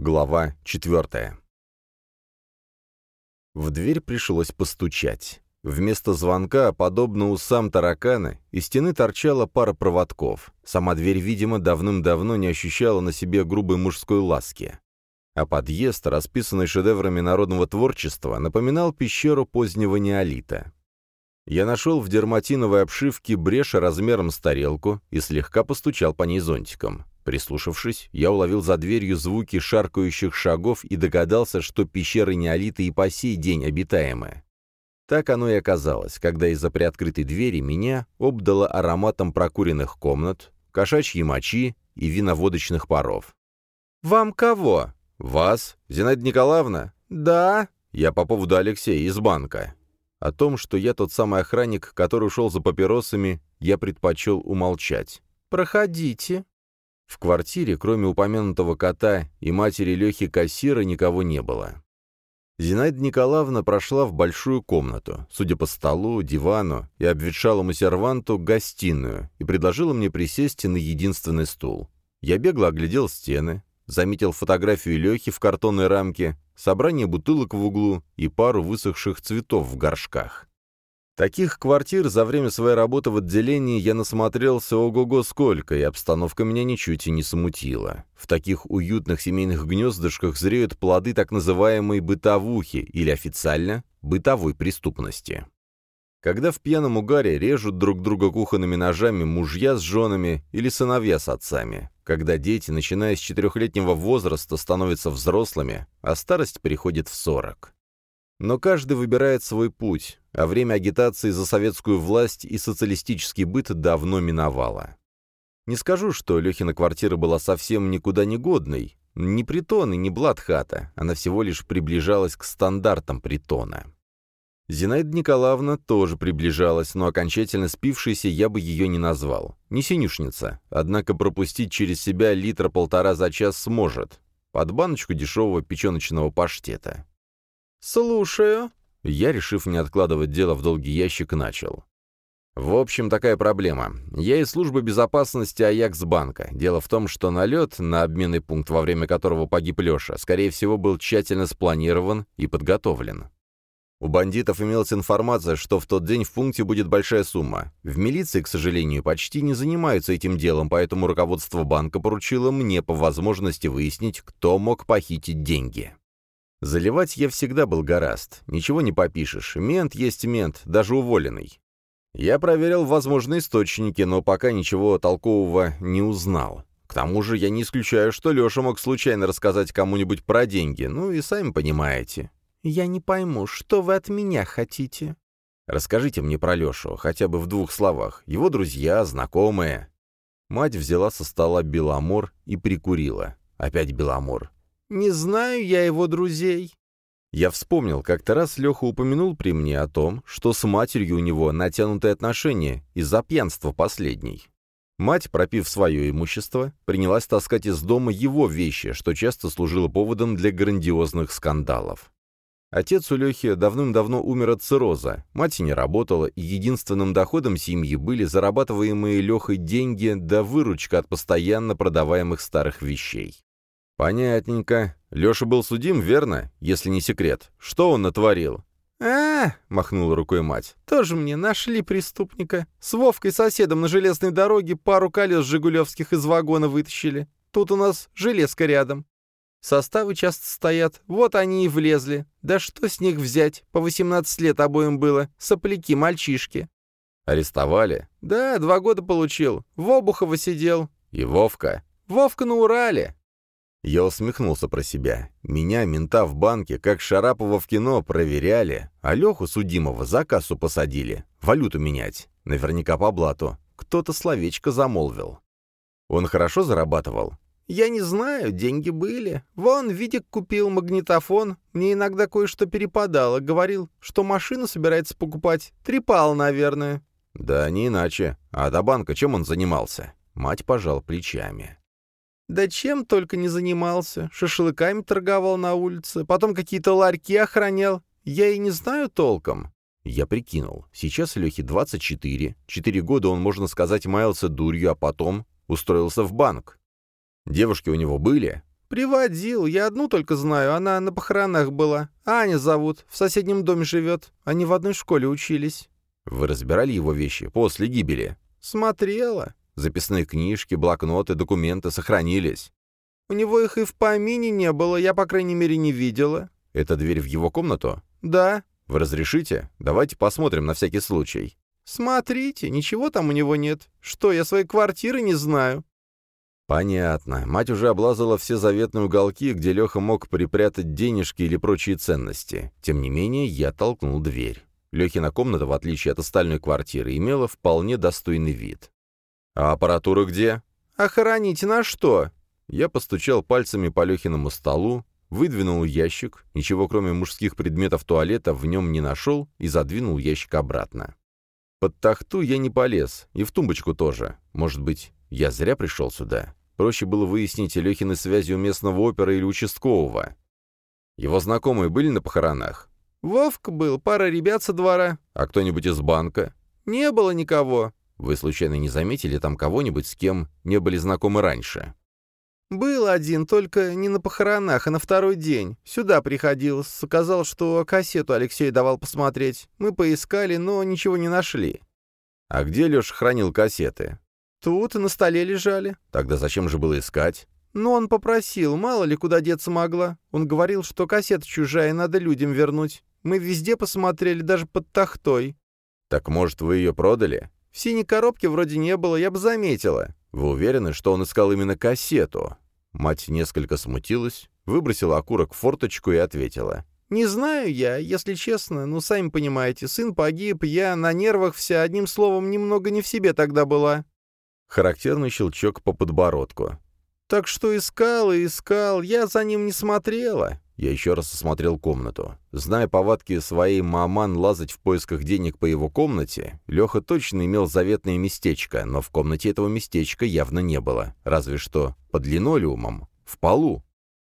Глава четвертая. В дверь пришлось постучать. Вместо звонка, подобно усам таракана, из стены торчала пара проводков. Сама дверь, видимо, давным-давно не ощущала на себе грубой мужской ласки. А подъезд, расписанный шедеврами народного творчества, напоминал пещеру позднего неолита. Я нашел в дерматиновой обшивке брешь размером с тарелку и слегка постучал по ней зонтиком. Прислушавшись, я уловил за дверью звуки шаркающих шагов и догадался, что пещеры неолита и по сей день обитаемы. Так оно и оказалось, когда из-за приоткрытой двери меня обдало ароматом прокуренных комнат, кошачьей мочи и виноводочных паров. «Вам кого?» «Вас? Зинаида Николаевна?» «Да». «Я по поводу Алексея из банка». О том, что я тот самый охранник, который ушел за папиросами, я предпочел умолчать. «Проходите». В квартире, кроме упомянутого кота и матери Лехи кассира, никого не было. Зинаида Николаевна прошла в большую комнату, судя по столу, дивану и обветшалому серванту, гостиную, и предложила мне присесть на единственный стул. Я бегло оглядел стены, заметил фотографию Лехи в картонной рамке, собрание бутылок в углу и пару высохших цветов в горшках. Таких квартир за время своей работы в отделении я насмотрелся ого-го сколько, и обстановка меня ничуть и не смутила. В таких уютных семейных гнездышках зреют плоды так называемой бытовухи, или официально бытовой преступности. Когда в пьяном угаре режут друг друга кухонными ножами мужья с женами или сыновья с отцами, когда дети, начиная с четырехлетнего возраста, становятся взрослыми, а старость приходит в сорок. Но каждый выбирает свой путь, а время агитации за советскую власть и социалистический быт давно миновало. Не скажу, что Лехина квартира была совсем никуда не годной. Ни притон и ни блатхата, она всего лишь приближалась к стандартам притона. Зинаида Николаевна тоже приближалась, но окончательно спившейся я бы ее не назвал. Не синюшница, однако пропустить через себя литра-полтора за час сможет. Под баночку дешевого печеночного паштета. «Слушаю». Я, решив не откладывать дело в долгий ящик, начал. В общем, такая проблема. Я из службы безопасности Аякс-банка. Дело в том, что налет на обменный пункт, во время которого погиб Леша, скорее всего, был тщательно спланирован и подготовлен. У бандитов имелась информация, что в тот день в пункте будет большая сумма. В милиции, к сожалению, почти не занимаются этим делом, поэтому руководство банка поручило мне по возможности выяснить, кто мог похитить деньги. Заливать я всегда был гораст. Ничего не попишешь. Мент есть мент, даже уволенный. Я проверил возможные источники, но пока ничего толкового не узнал. К тому же я не исключаю, что Леша мог случайно рассказать кому-нибудь про деньги, ну и сами понимаете. «Я не пойму, что вы от меня хотите?» «Расскажите мне про Лешу, хотя бы в двух словах. Его друзья, знакомые». Мать взяла со стола беломор и прикурила. Опять беломор. «Не знаю я его друзей». Я вспомнил, как-то раз Леха упомянул при мне о том, что с матерью у него натянутые отношения из-за пьянства последней. Мать, пропив свое имущество, принялась таскать из дома его вещи, что часто служило поводом для грандиозных скандалов. Отец у Лехи давным-давно умер от цирроза, мать не работала, и единственным доходом семьи были зарабатываемые Лехой деньги да выручка от постоянно продаваемых старых вещей. «Понятненько. Леша был судим, верно? Если не секрет. Что он натворил?» «А, — махнула рукой мать, — тоже мне нашли преступника. С Вовкой соседом на железной дороге пару колес жигулевских из вагона вытащили. Тут у нас железка рядом. Составы часто стоят, вот они и влезли. Да что с них взять? По 18 лет обоим было. Сопляки, мальчишки». «Арестовали?» «Да, два года получил. В Обухово сидел». «И Вовка?» «Вовка на Урале». Я усмехнулся про себя. Меня, мента в банке, как Шарапова в кино, проверяли, а Леху судимого за кассу посадили. Валюту менять. Наверняка по блату. Кто-то словечко замолвил. Он хорошо зарабатывал? «Я не знаю, деньги были. Вон, Витик купил магнитофон. Мне иногда кое-что перепадало. Говорил, что машину собирается покупать. Трепал, наверное». «Да не иначе. А до банка чем он занимался?» Мать пожал плечами. Да чем только не занимался. Шашлыками торговал на улице, потом какие-то ларьки охранял. Я и не знаю толком. Я прикинул. Сейчас Лехе 24. Четыре года он, можно сказать, маялся дурью, а потом устроился в банк. Девушки у него были? «Приводил. Я одну только знаю. Она на похоронах была. Аня зовут. В соседнем доме живет. Они в одной школе учились». «Вы разбирали его вещи после гибели?» «Смотрела». Записные книжки, блокноты, документы сохранились. «У него их и в помине не было. Я, по крайней мере, не видела». «Это дверь в его комнату?» «Да». «Вы разрешите? Давайте посмотрим на всякий случай». «Смотрите, ничего там у него нет. Что, я своей квартиры не знаю?» Понятно. Мать уже облазала все заветные уголки, где Леха мог припрятать денежки или прочие ценности. Тем не менее, я толкнул дверь. Лехина комната, в отличие от остальной квартиры, имела вполне достойный вид. «А аппаратура где?» «Охраните на что?» Я постучал пальцами по Лехиному столу, выдвинул ящик, ничего кроме мужских предметов туалета в нем не нашел и задвинул ящик обратно. Под тахту я не полез, и в тумбочку тоже. Может быть, я зря пришел сюда. Проще было выяснить Лехины связи у местного опера или участкового. Его знакомые были на похоронах? Вовк был, пара ребят со двора. А кто-нибудь из банка? Не было никого. Вы случайно не заметили там кого-нибудь, с кем не были знакомы раньше? «Был один, только не на похоронах, а на второй день. Сюда приходил, сказал, что кассету Алексей давал посмотреть. Мы поискали, но ничего не нашли». «А где Леша хранил кассеты?» «Тут на столе лежали». «Тогда зачем же было искать?» «Ну, он попросил, мало ли куда деться могла. Он говорил, что кассета чужая, надо людям вернуть. Мы везде посмотрели, даже под тахтой». «Так, может, вы ее продали?» «В синей коробке вроде не было, я бы заметила». «Вы уверены, что он искал именно кассету?» Мать несколько смутилась, выбросила окурок в форточку и ответила. «Не знаю я, если честно, ну, сами понимаете, сын погиб, я на нервах вся, одним словом, немного не в себе тогда была». Характерный щелчок по подбородку. «Так что искал и искал, я за ним не смотрела». Я еще раз осмотрел комнату. Зная повадки своей маман лазать в поисках денег по его комнате, Леха точно имел заветное местечко, но в комнате этого местечка явно не было, разве что под линолеумом, в полу.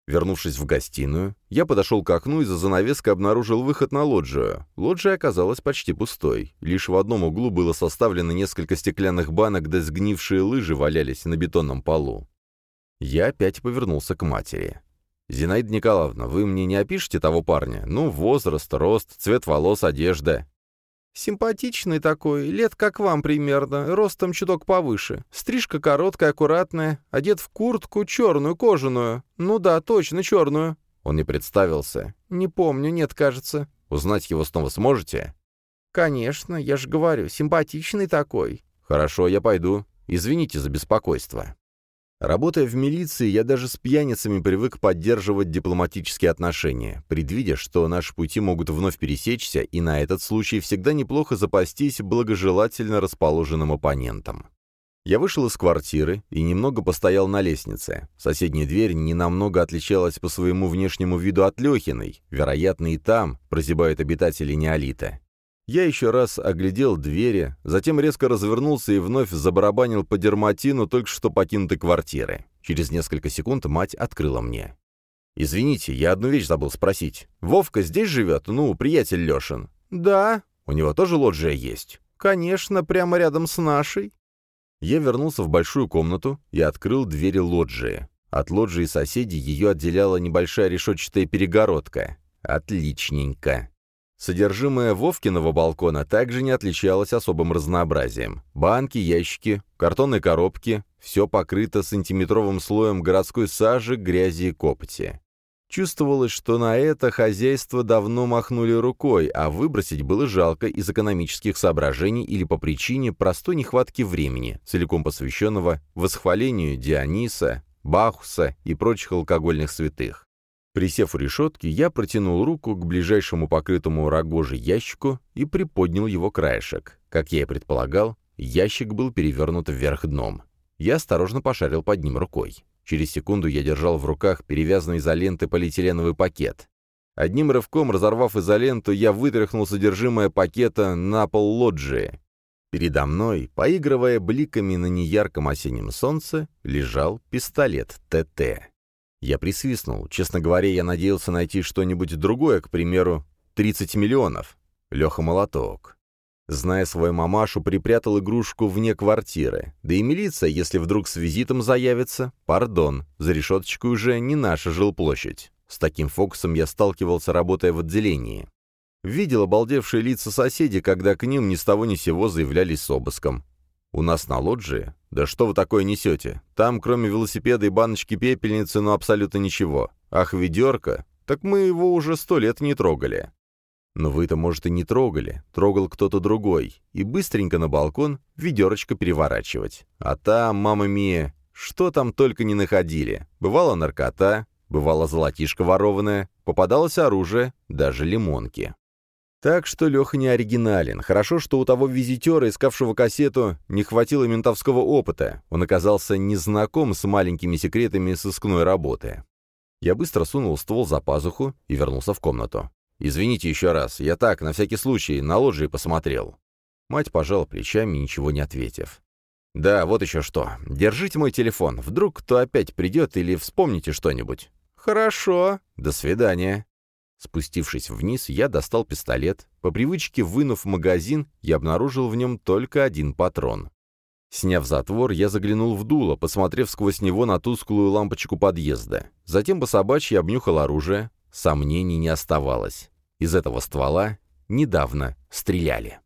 Вернувшись в гостиную, я подошел к окну и за занавеской обнаружил выход на лоджию. Лоджия оказалась почти пустой. Лишь в одном углу было составлено несколько стеклянных банок, да сгнившие лыжи валялись на бетонном полу. Я опять повернулся к матери. «Зинаида Николаевна, вы мне не опишете того парня? Ну, возраст, рост, цвет волос, одежда». «Симпатичный такой, лет как вам примерно, ростом чуток повыше. Стрижка короткая, аккуратная, одет в куртку черную, кожаную. Ну да, точно, черную». Он не представился. «Не помню, нет, кажется». «Узнать его снова сможете?» «Конечно, я же говорю, симпатичный такой». «Хорошо, я пойду. Извините за беспокойство». Работая в милиции, я даже с пьяницами привык поддерживать дипломатические отношения, предвидя, что наши пути могут вновь пересечься, и на этот случай всегда неплохо запастись благожелательно расположенным оппонентом. Я вышел из квартиры и немного постоял на лестнице. Соседняя дверь ненамного отличалась по своему внешнему виду от Лехиной. Вероятно, и там прозябают обитатели неолита. Я еще раз оглядел двери, затем резко развернулся и вновь забарабанил по дерматину только что покинутой квартиры. Через несколько секунд мать открыла мне. «Извините, я одну вещь забыл спросить. Вовка здесь живет? Ну, приятель Лешин?» «Да». «У него тоже лоджия есть?» «Конечно, прямо рядом с нашей». Я вернулся в большую комнату и открыл двери лоджии. От лоджии соседей ее отделяла небольшая решетчатая перегородка. Отличненько. Содержимое Вовкиного балкона также не отличалось особым разнообразием. Банки, ящики, картонные коробки — все покрыто сантиметровым слоем городской сажи, грязи и копоти. Чувствовалось, что на это хозяйство давно махнули рукой, а выбросить было жалко из экономических соображений или по причине простой нехватки времени, целиком посвященного восхвалению Диониса, Бахуса и прочих алкогольных святых. Присев у решетки, я протянул руку к ближайшему покрытому рогожи ящику и приподнял его краешек. Как я и предполагал, ящик был перевернут вверх дном. Я осторожно пошарил под ним рукой. Через секунду я держал в руках перевязанный изолентой полиэтиленовый пакет. Одним рывком разорвав изоленту, я вытряхнул содержимое пакета на пол лоджии. Передо мной, поигрывая бликами на неярком осеннем солнце, лежал пистолет ТТ. Я присвистнул. Честно говоря, я надеялся найти что-нибудь другое, к примеру, 30 миллионов. Леха Молоток. Зная свою мамашу, припрятал игрушку вне квартиры. Да и милиция, если вдруг с визитом заявится, пардон, за решеточкой уже не наша жилплощадь. С таким фокусом я сталкивался, работая в отделении. Видел обалдевшие лица соседей, когда к ним ни с того ни сего заявлялись с обыском. «У нас на лоджии? Да что вы такое несете? Там, кроме велосипеда и баночки пепельницы, ну абсолютно ничего. Ах, ведерко? Так мы его уже сто лет не трогали». Но вы-то, может, и не трогали, трогал кто-то другой, и быстренько на балкон ведерочко переворачивать. А там, мама мия, что там только не находили. Бывала наркота, бывало золотишко ворованное, попадалось оружие, даже лимонки. Так что Леха не оригинален. Хорошо, что у того визитера, искавшего кассету, не хватило ментовского опыта. Он оказался незнаком с маленькими секретами сыскной работы. Я быстро сунул ствол за пазуху и вернулся в комнату. «Извините еще раз, я так, на всякий случай, на лоджии посмотрел». Мать пожала плечами, ничего не ответив. «Да, вот еще что. Держите мой телефон. Вдруг кто опять придет или вспомните что-нибудь». «Хорошо. До свидания». Спустившись вниз, я достал пистолет. По привычке, вынув магазин, я обнаружил в нем только один патрон. Сняв затвор, я заглянул в дуло, посмотрев сквозь него на тусклую лампочку подъезда. Затем по собачьи обнюхал оружие. Сомнений не оставалось. Из этого ствола недавно стреляли.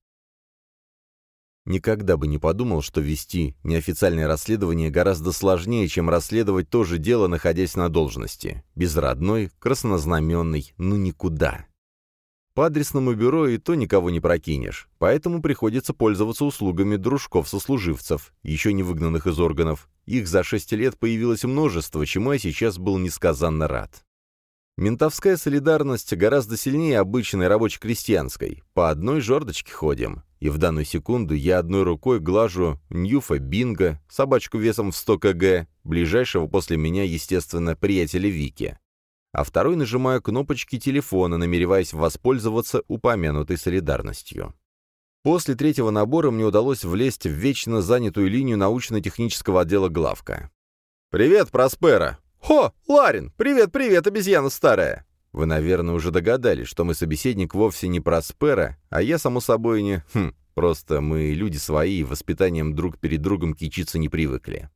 Никогда бы не подумал, что вести неофициальное расследование гораздо сложнее, чем расследовать то же дело, находясь на должности. Безродной, краснознаменный, ну никуда. По адресному бюро и то никого не прокинешь, поэтому приходится пользоваться услугами дружков-сослуживцев, еще не выгнанных из органов. Их за шесть лет появилось множество, чему я сейчас был несказанно рад. Ментовская солидарность гораздо сильнее обычной рабоче-крестьянской. По одной жердочке ходим. И в данную секунду я одной рукой глажу Ньюфа Бинго, собачку весом в 100 кг, ближайшего после меня, естественно, приятеля Вики. А второй нажимаю кнопочки телефона, намереваясь воспользоваться упомянутой солидарностью. После третьего набора мне удалось влезть в вечно занятую линию научно-технического отдела главка. «Привет, Проспера!» «Хо, Ларин! Привет-привет, обезьяна старая!» Вы, наверное, уже догадались, что мой собеседник вовсе не Проспера, а я, само собой, не... Хм, просто мы люди свои, и воспитанием друг перед другом кичиться не привыкли.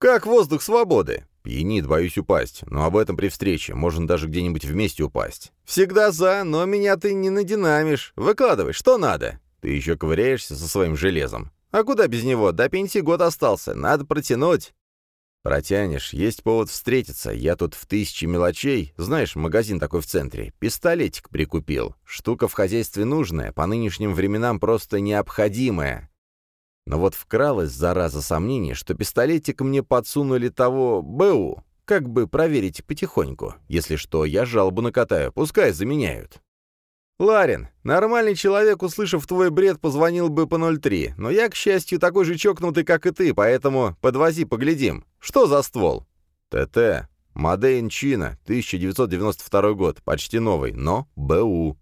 «Как воздух свободы!» «Пьянит, боюсь упасть, но об этом при встрече, можно даже где-нибудь вместе упасть». «Всегда за, но меня ты не надинамишь. Выкладывай, что надо?» «Ты еще ковыряешься со своим железом». «А куда без него? До пенсии год остался, надо протянуть». «Протянешь, есть повод встретиться. Я тут в тысячи мелочей, знаешь, магазин такой в центре, пистолетик прикупил. Штука в хозяйстве нужная, по нынешним временам просто необходимая. Но вот вкралась, зараза, сомнение, что пистолетик мне подсунули того БУ. Как бы проверить потихоньку. Если что, я жалобу накатаю, пускай заменяют». «Ларин, нормальный человек, услышав твой бред, позвонил бы по 03, но я, к счастью, такой же чокнутый, как и ты, поэтому подвози, поглядим. Что за ствол?» «ТТ. Мадейн Чина, 1992 год, почти новый, но БУ».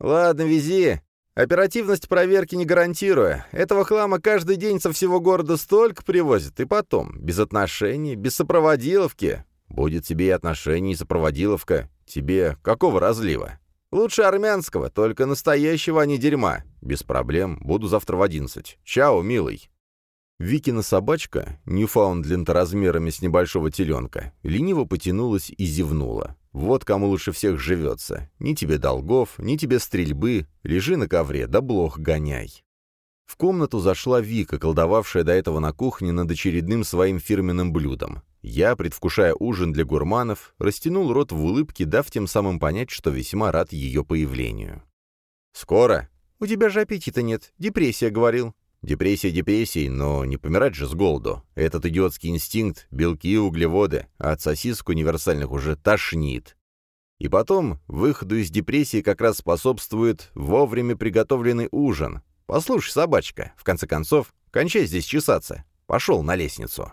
«Ладно, вези. Оперативность проверки не гарантирую. Этого хлама каждый день со всего города столько привозят, и потом, без отношений, без сопроводиловки. Будет тебе и отношения, и сопроводиловка. Тебе какого разлива?» Лучше армянского, только настоящего, а не дерьма. Без проблем, буду завтра в одиннадцать. Чао, милый. Викина собачка, Ньюфаундленд размерами с небольшого теленка, лениво потянулась и зевнула. Вот кому лучше всех живется. Ни тебе долгов, ни тебе стрельбы. Лежи на ковре, да блох гоняй. В комнату зашла Вика, колдовавшая до этого на кухне над очередным своим фирменным блюдом. Я, предвкушая ужин для гурманов, растянул рот в улыбке, дав тем самым понять, что весьма рад ее появлению. «Скоро?» «У тебя же аппетита нет. Депрессия, говорил». «Депрессия депрессией, но не помирать же с голоду. Этот идиотский инстинкт, белки и углеводы, а от сосисок универсальных уже тошнит. И потом, выходу из депрессии как раз способствует вовремя приготовленный ужин. Послушай, собачка, в конце концов, кончай здесь чесаться. Пошел на лестницу».